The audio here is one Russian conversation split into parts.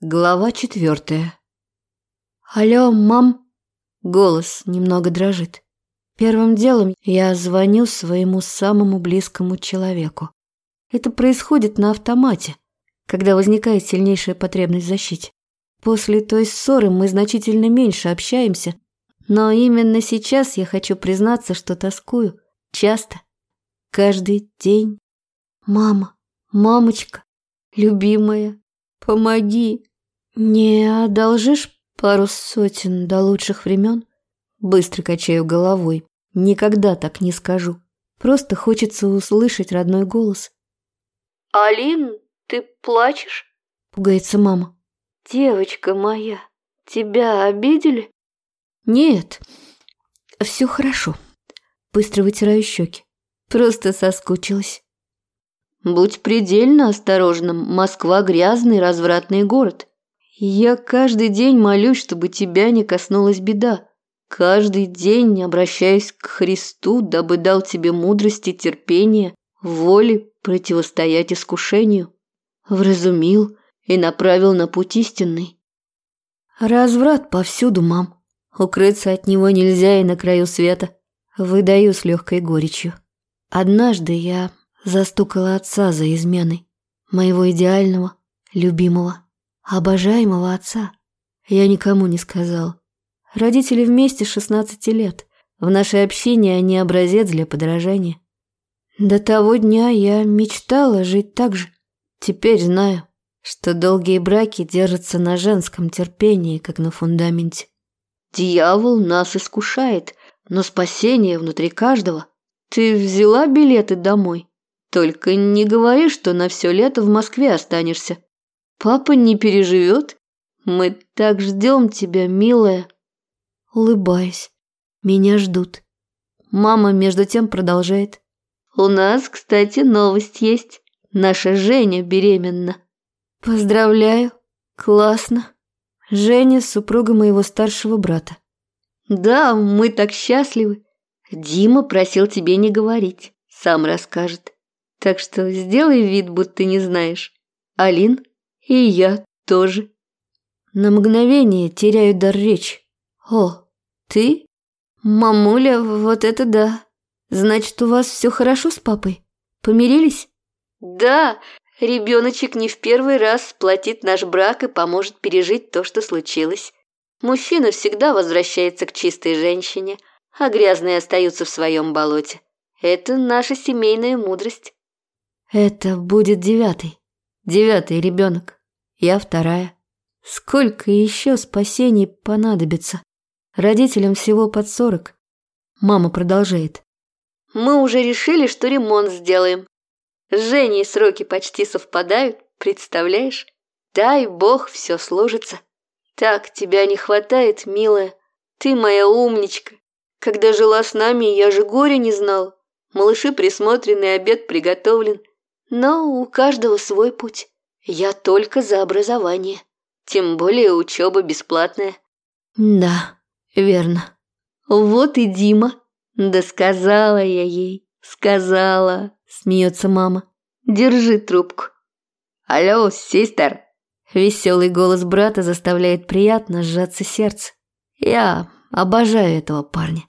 Глава четвертая. «Алло, мам!» Голос немного дрожит. Первым делом я звоню своему самому близкому человеку. Это происходит на автомате, когда возникает сильнейшая потребность в защите. После той ссоры мы значительно меньше общаемся, но именно сейчас я хочу признаться, что тоскую. Часто. Каждый день. Мама, мамочка, любимая, помоги. «Не одолжишь пару сотен до лучших времен?» Быстро качаю головой. Никогда так не скажу. Просто хочется услышать родной голос. «Алин, ты плачешь?» Пугается мама. «Девочка моя, тебя обидели?» «Нет, все хорошо». Быстро вытираю щеки. Просто соскучилась. «Будь предельно осторожным. Москва – грязный, развратный город. Я каждый день молюсь, чтобы тебя не коснулась беда. Каждый день обращаюсь к Христу, дабы дал тебе мудрости, терпения, воли противостоять искушению. Вразумил и направил на путь истинный. Разврат повсюду, мам. Укрыться от него нельзя и на краю света. Выдаю с легкой горечью. Однажды я застукала отца за изменой. Моего идеального, любимого обожаемого отца. Я никому не сказал. Родители вместе с 16 лет. В нашей общине они образец для подражания. До того дня я мечтала жить так же. Теперь знаю, что долгие браки держатся на женском терпении, как на фундаменте. Дьявол нас искушает, но спасение внутри каждого. Ты взяла билеты домой? Только не говори, что на все лето в Москве останешься. Папа не переживет? Мы так ждем тебя, милая. Улыбаюсь. Меня ждут. Мама между тем продолжает. У нас, кстати, новость есть. Наша Женя беременна. Поздравляю. Классно. Женя – супруга моего старшего брата. Да, мы так счастливы. Дима просил тебе не говорить. Сам расскажет. Так что сделай вид, будто не знаешь. Алин, и я тоже. На мгновение теряю дар речи. О, ты? Мамуля, вот это да. Значит, у вас все хорошо с папой? Помирились? Да, ребеночек не в первый раз сплотит наш брак и поможет пережить то, что случилось. Мужчина всегда возвращается к чистой женщине, а грязные остаются в своем болоте. Это наша семейная мудрость. Это будет девятый. Девятый ребенок. Я вторая. Сколько еще спасений понадобится? Родителям всего под сорок. Мама продолжает. Мы уже решили, что ремонт сделаем. С Женей сроки почти совпадают, представляешь? Дай бог все сложится. Так тебя не хватает, милая. Ты моя умничка. Когда жила с нами, я же горя не знал. Малыши присмотрены, обед приготовлен. Но у каждого свой путь. Я только за образование. Тем более учеба бесплатная. Да, верно. Вот и Дима. Да сказала я ей. Сказала. Смеется мама. Держи трубку. Алло, систер. Веселый голос брата заставляет приятно сжаться сердце. Я обожаю этого парня.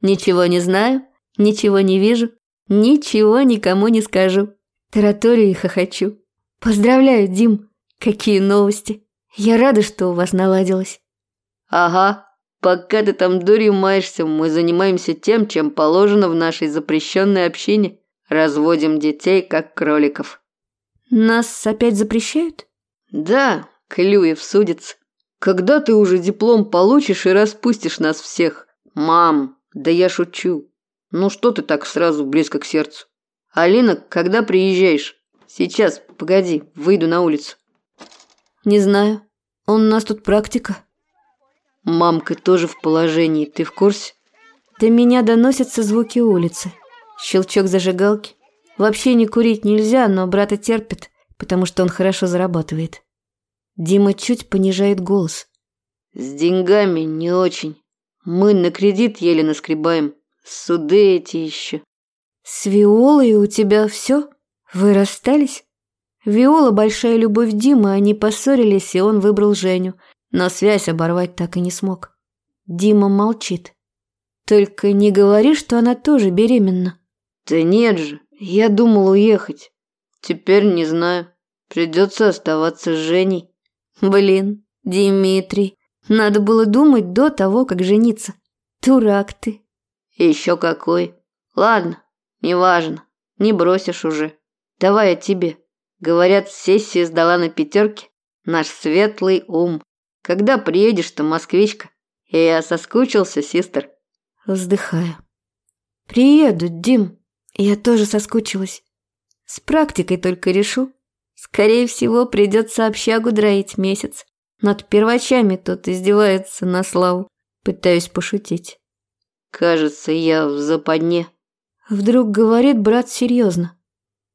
Ничего не знаю, ничего не вижу, ничего никому не скажу. Тараторю и хохочу. Поздравляю, Дим. Какие новости. Я рада, что у вас наладилось. Ага. Пока ты там дурью маешься, мы занимаемся тем, чем положено в нашей запрещенной общине. Разводим детей, как кроликов. Нас опять запрещают? Да, Клюев судится. Когда ты уже диплом получишь и распустишь нас всех? Мам, да я шучу. Ну что ты так сразу близко к сердцу? Алина, когда приезжаешь? Сейчас, погоди, выйду на улицу. Не знаю. У нас тут практика. Мамка тоже в положении, ты в курсе? До меня доносятся звуки улицы. Щелчок зажигалки. Вообще не курить нельзя, но брата терпит, потому что он хорошо зарабатывает. Дима чуть понижает голос. С деньгами не очень. Мы на кредит еле наскребаем. Суды эти еще. С Виолой у тебя все? Вы расстались? Виола – большая любовь Димы, они поссорились, и он выбрал Женю. Но связь оборвать так и не смог. Дима молчит. Только не говори, что она тоже беременна. Да нет же, я думал уехать. Теперь не знаю. Придется оставаться с Женей. Блин, Дмитрий, надо было думать до того, как жениться. Дурак ты. Еще какой. Ладно, неважно, не бросишь уже. Давай я тебе. Говорят, сессию сдала на пятерке. Наш светлый ум. Когда приедешь-то, москвичка? Я соскучился, систер. Вздыхаю. Приеду, Дим. Я тоже соскучилась. С практикой только решу. Скорее всего, придется общагу драить месяц. Над первачами тот издевается на славу. Пытаюсь пошутить. Кажется, я в западне. Вдруг говорит брат серьезно.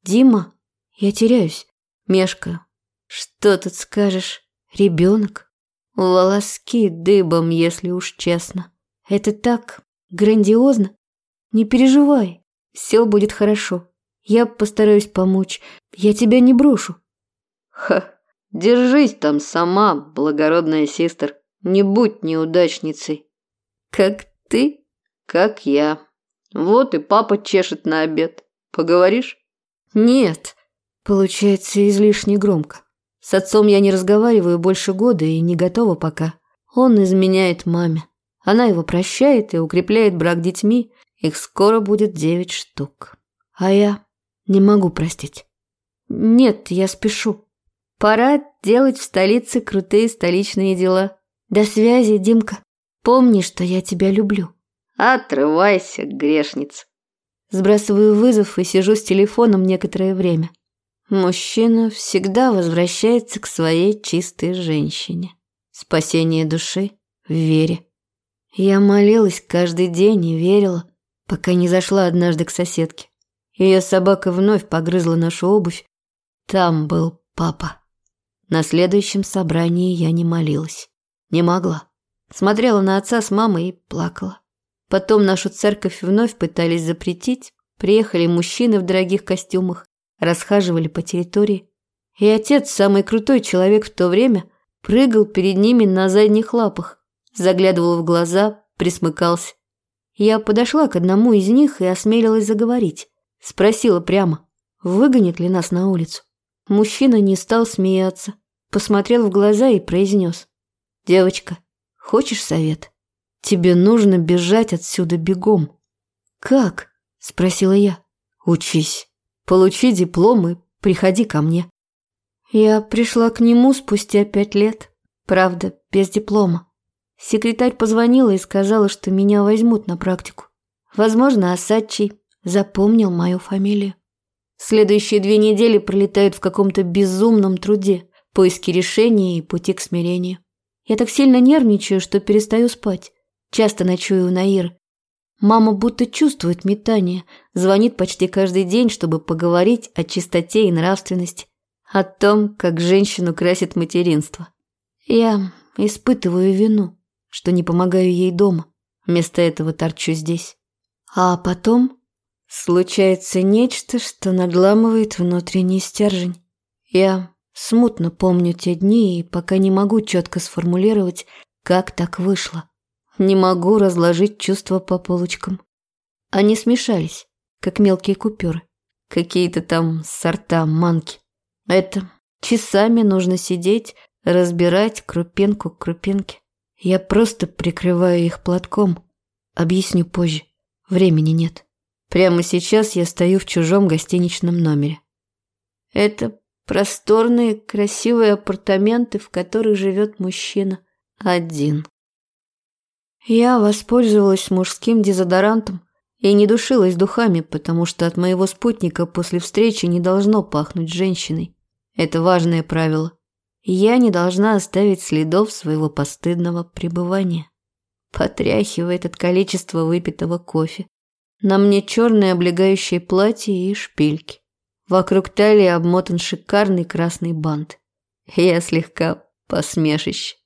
Дима, я теряюсь, мешкаю. Что тут скажешь? Ребенок? Волоски дыбом, если уж честно. Это так грандиозно. Не переживай, все будет хорошо. Я постараюсь помочь. Я тебя не брошу. Ха, Держись там сама, благородная сестер. Не будь неудачницей. Как ты? Как я. Вот и папа чешет на обед. Поговоришь? Нет. Получается излишне громко. С отцом я не разговариваю больше года и не готова пока. Он изменяет маме. Она его прощает и укрепляет брак детьми. Их скоро будет девять штук. А я не могу простить. Нет, я спешу. Пора делать в столице крутые столичные дела. До связи, Димка. Помни, что я тебя люблю. Отрывайся, грешница. Сбрасываю вызов и сижу с телефоном некоторое время. Мужчина всегда возвращается к своей чистой женщине. Спасение души в вере. Я молилась каждый день и верила, пока не зашла однажды к соседке. Ее собака вновь погрызла нашу обувь. Там был папа. На следующем собрании я не молилась. Не могла. Смотрела на отца с мамой и плакала. Потом нашу церковь вновь пытались запретить. Приехали мужчины в дорогих костюмах, расхаживали по территории. И отец, самый крутой человек в то время, прыгал перед ними на задних лапах, заглядывал в глаза, присмыкался. Я подошла к одному из них и осмелилась заговорить. Спросила прямо, выгонит ли нас на улицу. Мужчина не стал смеяться, посмотрел в глаза и произнес. «Девочка, хочешь совет? Тебе нужно бежать отсюда бегом». «Как?» – спросила я. «Учись, получи диплом и приходи ко мне». Я пришла к нему спустя пять лет, правда, без диплома. Секретарь позвонила и сказала, что меня возьмут на практику. Возможно, Асадчий запомнил мою фамилию. Следующие две недели пролетают в каком-то безумном труде, поиске решения и пути к смирению. Я так сильно нервничаю, что перестаю спать. Часто ночую у Наиры. Мама будто чувствует метание, звонит почти каждый день, чтобы поговорить о чистоте и нравственности, о том, как женщину красит материнство. Я испытываю вину, что не помогаю ей дома, вместо этого торчу здесь. А потом Случается нечто, что надламывает внутренний стержень. Я смутно помню те дни и пока не могу четко сформулировать, как так вышло. Не могу разложить чувства по полочкам. Они смешались, как мелкие купюры. Какие-то там сорта манки. Это часами нужно сидеть, разбирать крупинку к крупинке. Я просто прикрываю их платком. Объясню позже. Времени нет. Прямо сейчас я стою в чужом гостиничном номере. Это просторные, красивые апартаменты, в которых живет мужчина один. Я воспользовалась мужским дезодорантом и не душилась духами, потому что от моего спутника после встречи не должно пахнуть женщиной. Это важное правило. Я не должна оставить следов своего постыдного пребывания. Потряхивает от количества выпитого кофе. На мне черное облегающее платье и шпильки. Вокруг талии обмотан шикарный красный бант. Я слегка посмешище.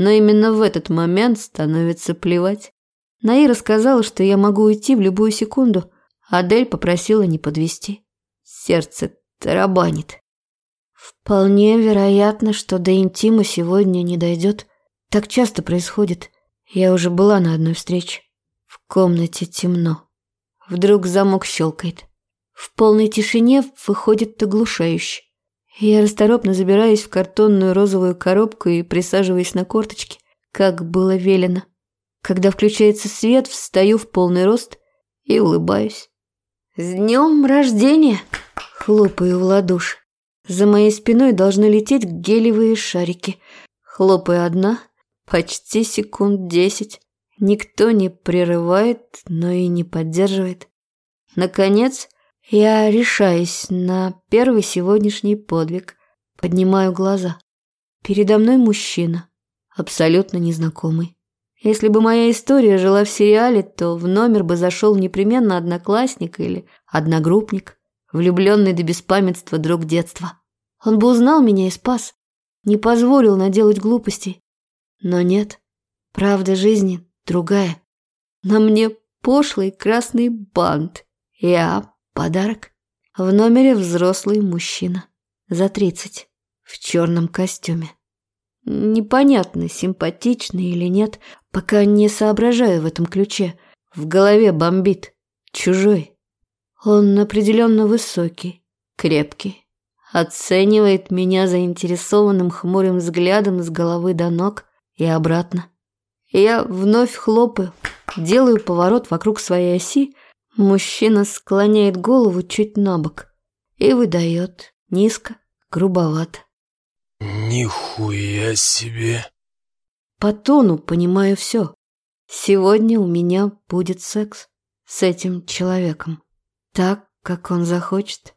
Но именно в этот момент становится плевать. Наира сказала, что я могу уйти в любую секунду. Адель попросила не подвести. Сердце тарабанит. Вполне вероятно, что до интима сегодня не дойдет. Так часто происходит. Я уже была на одной встрече. В комнате темно. Вдруг замок щелкает. В полной тишине выходит оглушающе. Я расторопно забираюсь в картонную розовую коробку и присаживаюсь на корточки, как было велено. Когда включается свет, встаю в полный рост и улыбаюсь. «С днем рождения!» – хлопаю в ладоши. За моей спиной должны лететь гелевые шарики. Хлопаю одна, почти секунд десять. Никто не прерывает, но и не поддерживает. Наконец, я решаюсь на первый сегодняшний подвиг. Поднимаю глаза. Передо мной мужчина, абсолютно незнакомый. Если бы моя история жила в сериале, то в номер бы зашел непременно одноклассник или одногруппник, влюбленный до беспамятства друг детства. Он бы узнал меня и спас, не позволил наделать глупостей. Но нет, правда жизни другая. На мне пошлый красный бант. Я подарок. В номере взрослый мужчина. За тридцать. В черном костюме. Непонятно, симпатичный или нет, пока не соображаю в этом ключе. В голове бомбит. Чужой. Он определенно высокий, крепкий. Оценивает меня заинтересованным хмурым взглядом с головы до ног и обратно. Я вновь хлопаю, делаю поворот вокруг своей оси. Мужчина склоняет голову чуть на бок и выдает низко, грубовато. «Нихуя себе!» По тону понимаю все. Сегодня у меня будет секс с этим человеком. Так, как он захочет.